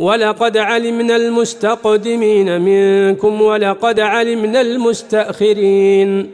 ولقد علمنا المستقدمين منكم ولقد علمنا المستأخرين.